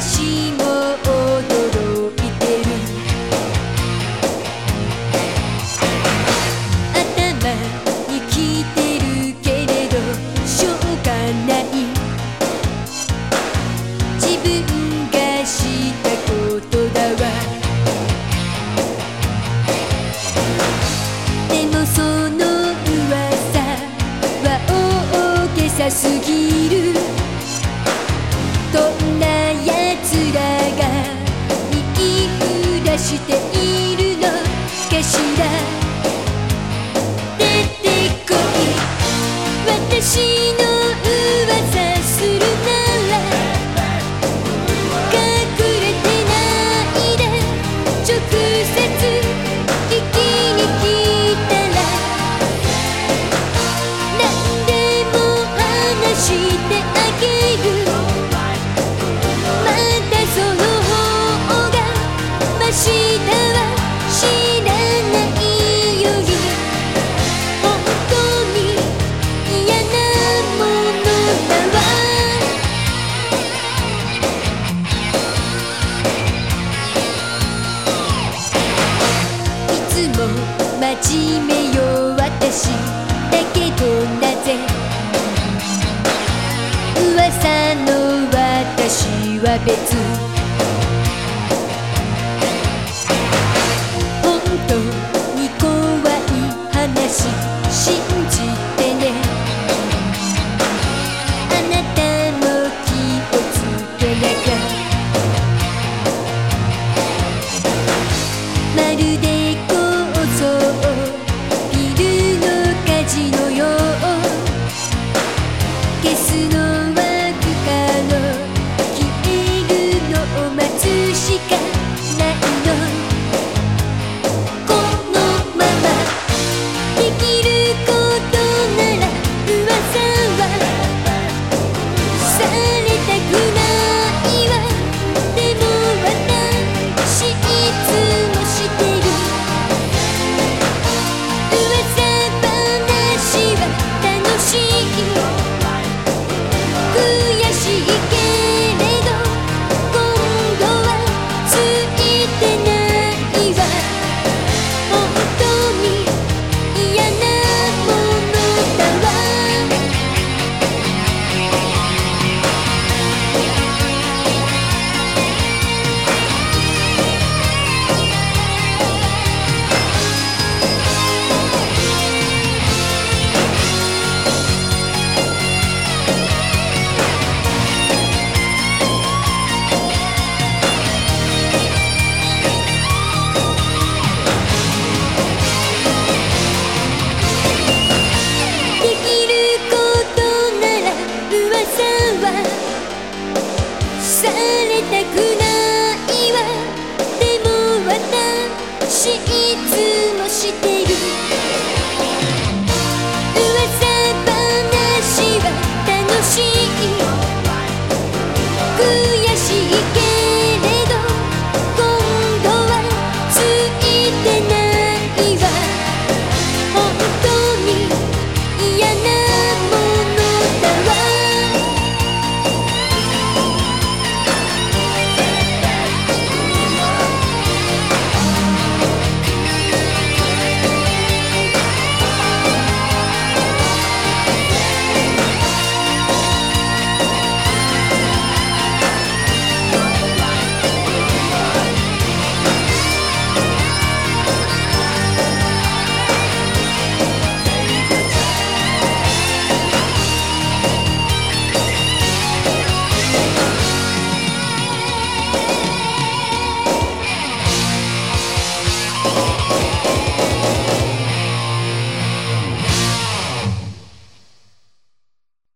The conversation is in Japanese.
destino. してあげる。またその方がましたわ知らないより本当に嫌なものだわいつも真面目は別もしている